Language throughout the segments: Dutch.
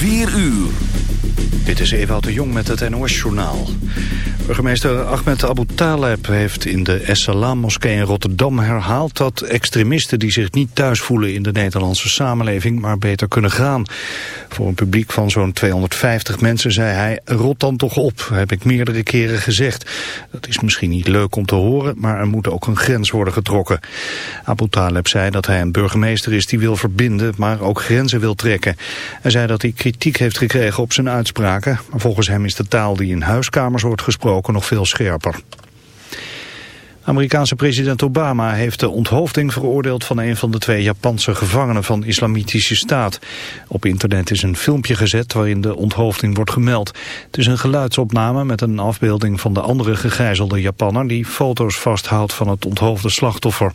4 uur. Dit is Ewout de Jong met het NOS-journaal. Burgemeester Ahmed Abu Taleb heeft in de Essalam-moskee in Rotterdam herhaald dat extremisten die zich niet thuis voelen in de Nederlandse samenleving maar beter kunnen gaan. Voor een publiek van zo'n 250 mensen zei hij, rot dan toch op, heb ik meerdere keren gezegd. Dat is misschien niet leuk om te horen, maar er moet ook een grens worden getrokken. Abu Taleb zei dat hij een burgemeester is die wil verbinden, maar ook grenzen wil trekken. Hij zei dat hij kritiek heeft gekregen op zijn uitspraken, maar volgens hem is de taal die in huiskamers wordt gesproken nog veel scherper. Amerikaanse president Obama heeft de onthoofding veroordeeld van een van de twee Japanse gevangenen van islamitische staat. Op internet is een filmpje gezet waarin de onthoofding wordt gemeld. Het is een geluidsopname met een afbeelding van de andere gegijzelde Japanner die foto's vasthoudt van het onthoofde slachtoffer.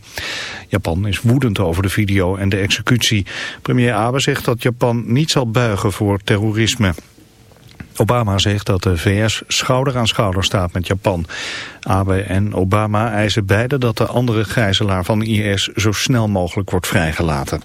Japan is woedend over de video en de executie. Premier Abe zegt dat Japan niet zal buigen voor terrorisme. Obama zegt dat de VS schouder aan schouder staat met Japan. Abe en Obama eisen beide dat de andere gijzelaar van IS zo snel mogelijk wordt vrijgelaten.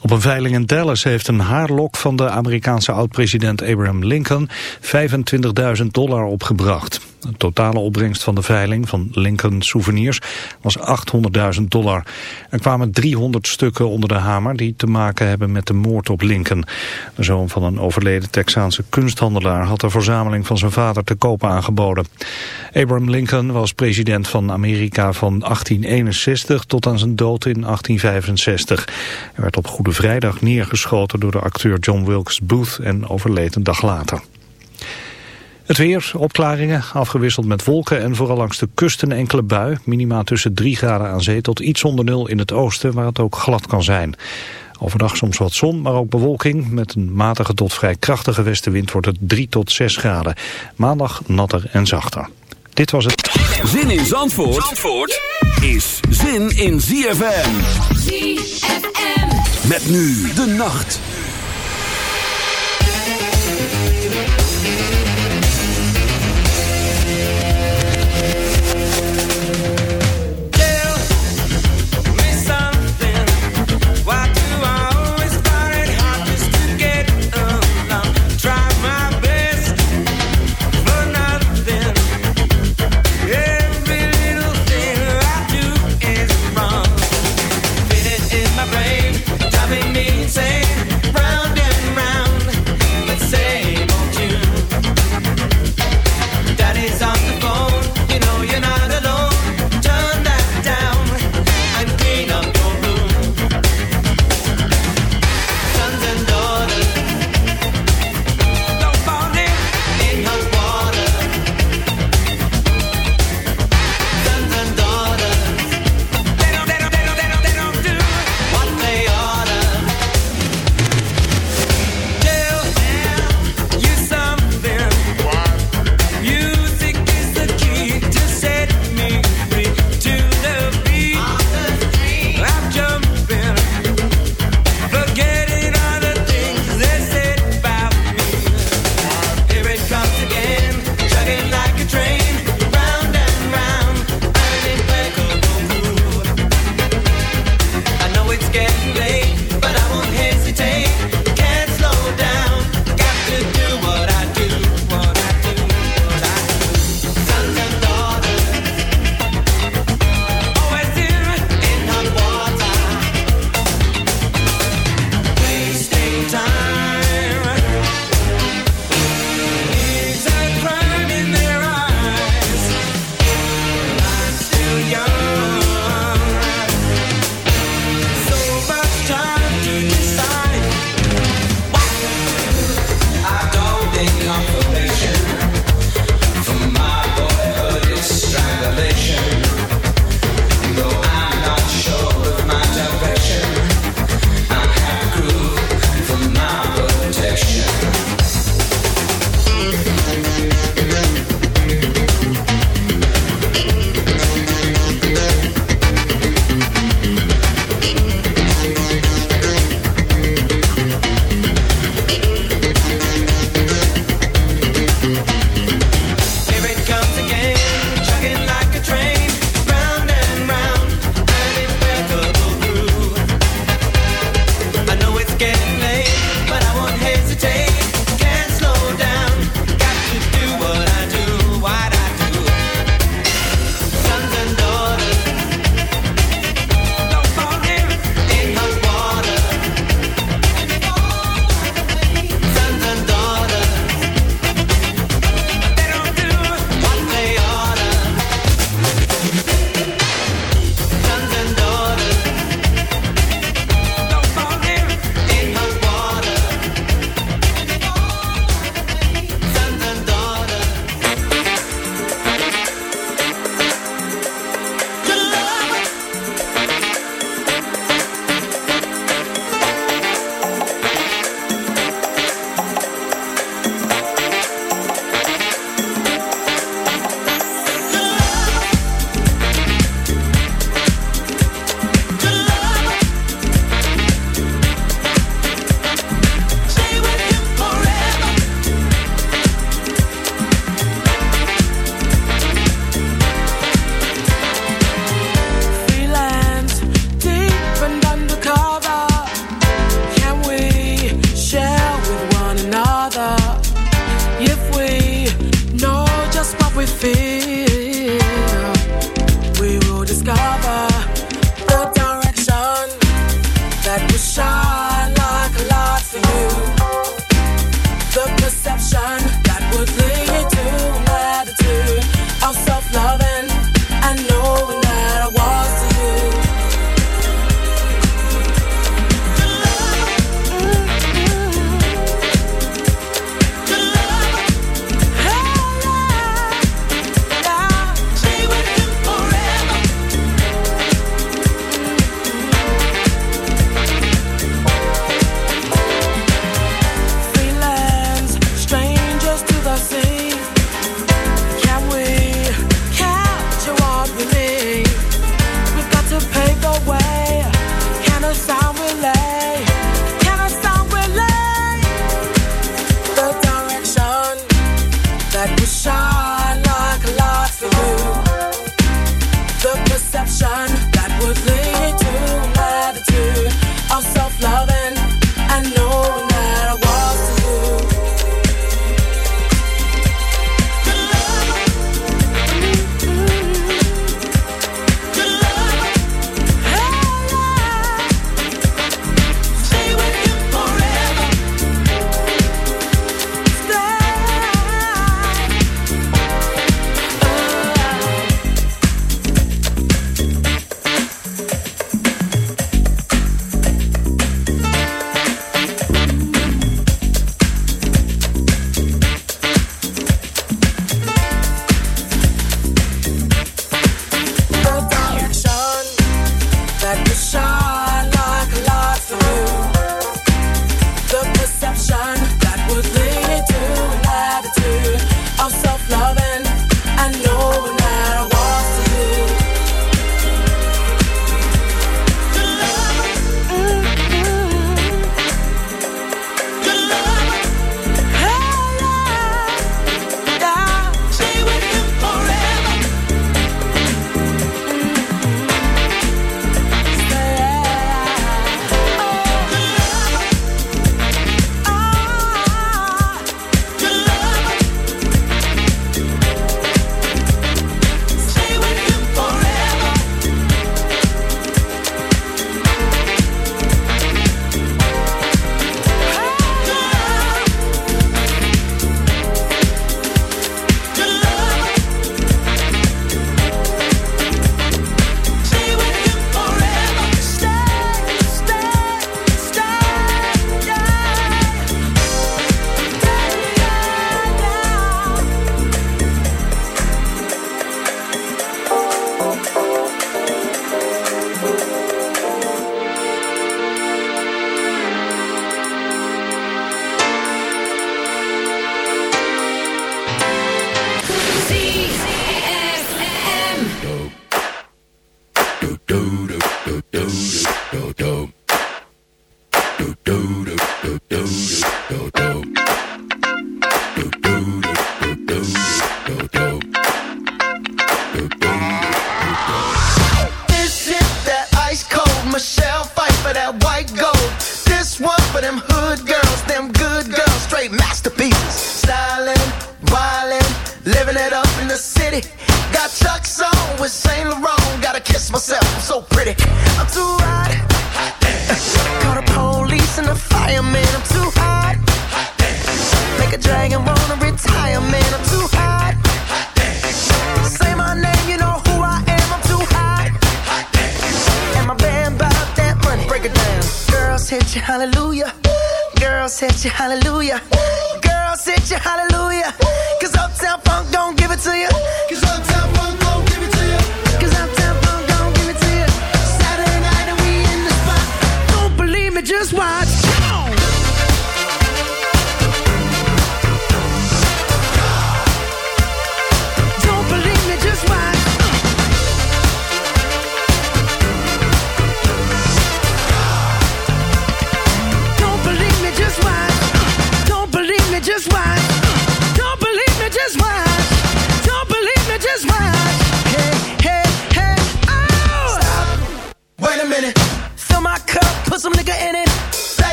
Op een veiling in Dallas heeft een haarlok van de Amerikaanse oud-president Abraham Lincoln 25.000 dollar opgebracht. De totale opbrengst van de veiling van Lincoln Souvenirs was 800.000 dollar. Er kwamen 300 stukken onder de hamer die te maken hebben met de moord op Lincoln. De zoon van een overleden Texaanse kunsthandelaar had de verzameling van zijn vader te koop aangeboden. Abraham Lincoln was president van Amerika van 1861 tot aan zijn dood in 1865. Hij werd op Goede Vrijdag neergeschoten door de acteur John Wilkes Booth en overleed een dag later. Het weer, opklaringen, afgewisseld met wolken en vooral langs de kust een enkele bui. Minima tussen 3 graden aan zee tot iets onder nul in het oosten waar het ook glad kan zijn. Overdag soms wat zon, maar ook bewolking. Met een matige tot vrij krachtige westenwind wordt het 3 tot 6 graden. Maandag natter en zachter. Dit was het. Zin in Zandvoort, Zandvoort is zin in ZFM. ZFM. Met nu de nacht.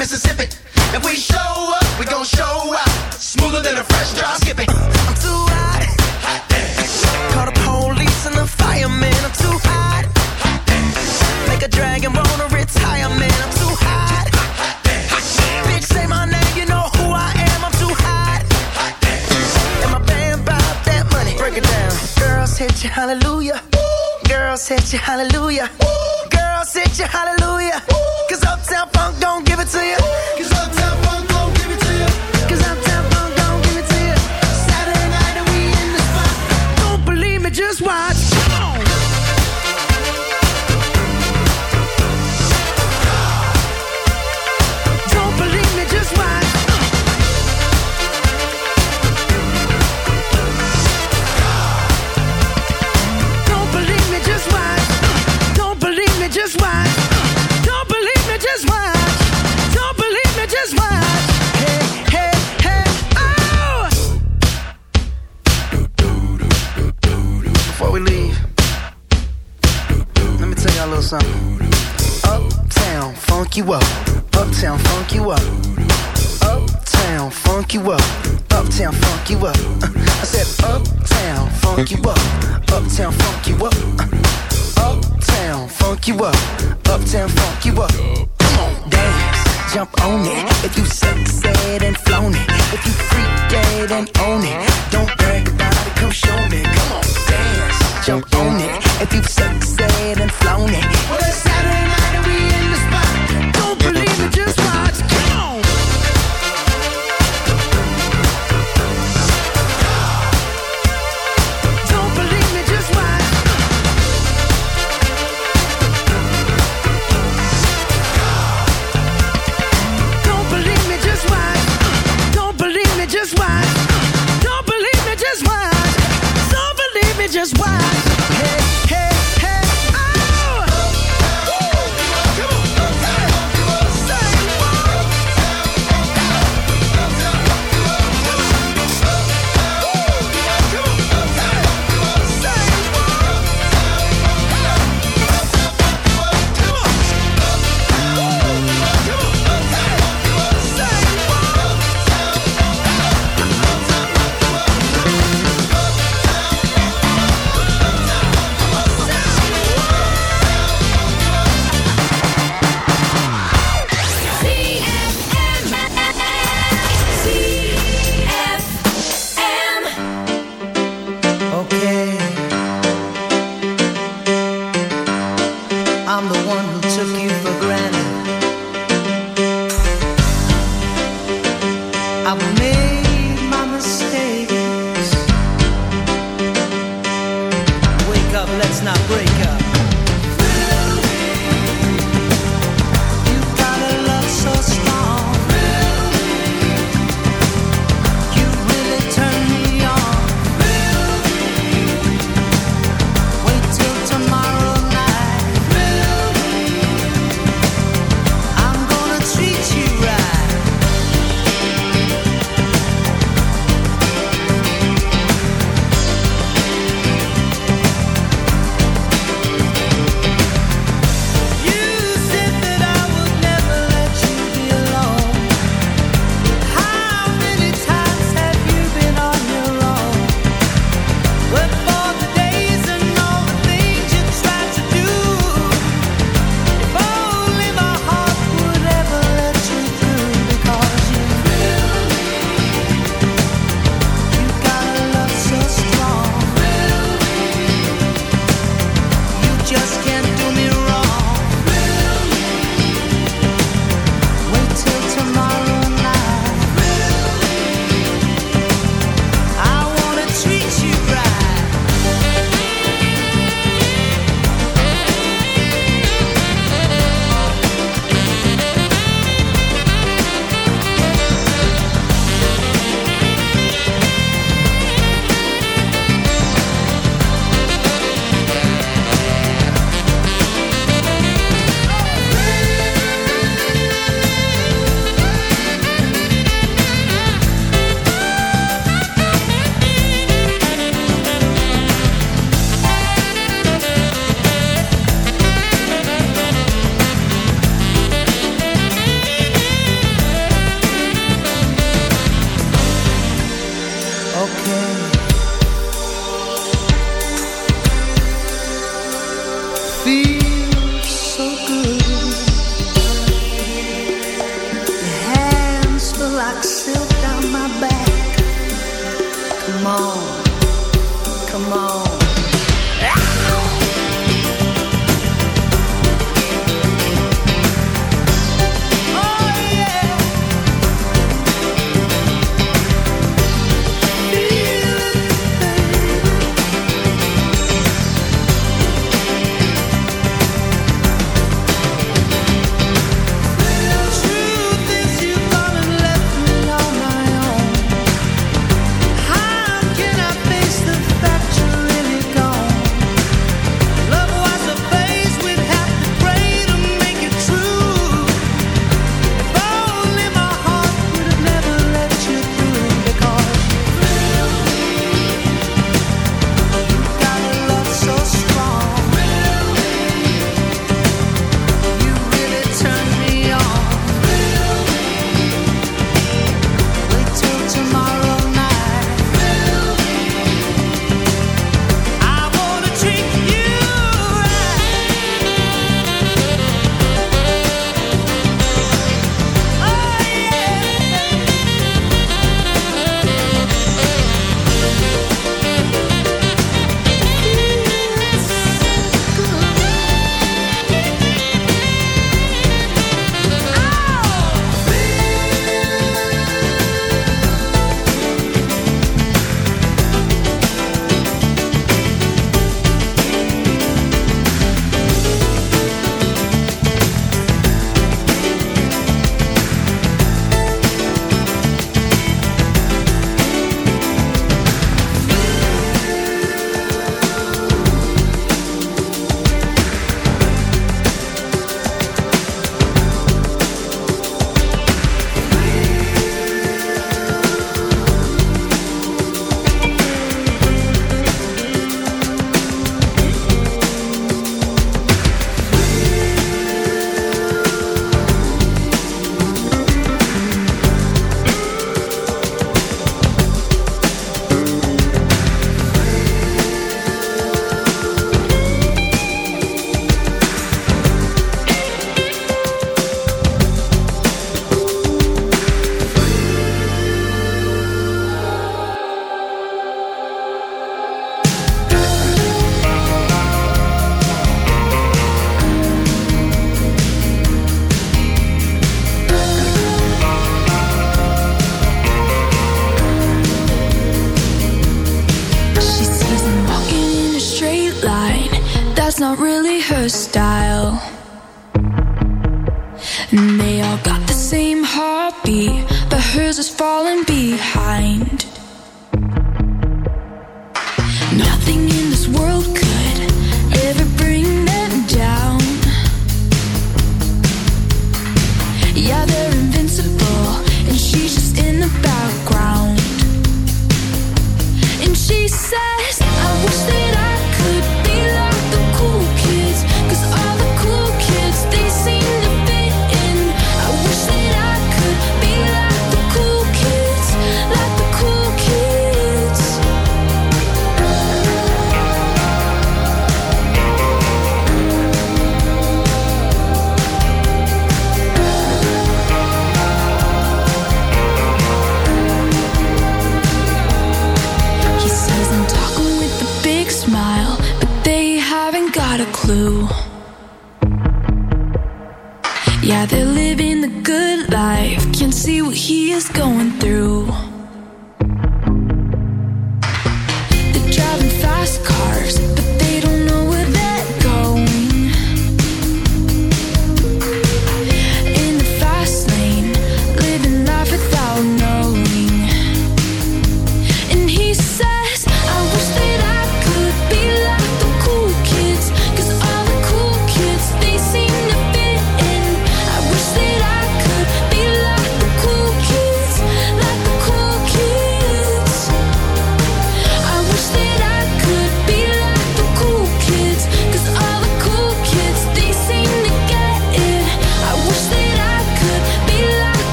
Mississippi. If we show up, we gon' show up Smoother than a fresh drop. Skip it. I'm too hot. Hot damn. Call the police and the firemen. I'm too hot. Hot damn. Make a dragon wanna retire. I'm too hot. Hot damn. Bitch, say my name, you know who I am. I'm too hot. Hot damn. And my that money. Break it down. Girls hit hallelujah. Ooh. Girls hit you, hallelujah. Ooh. Girls hit you, hallelujah funk you up. Uptown funk you up.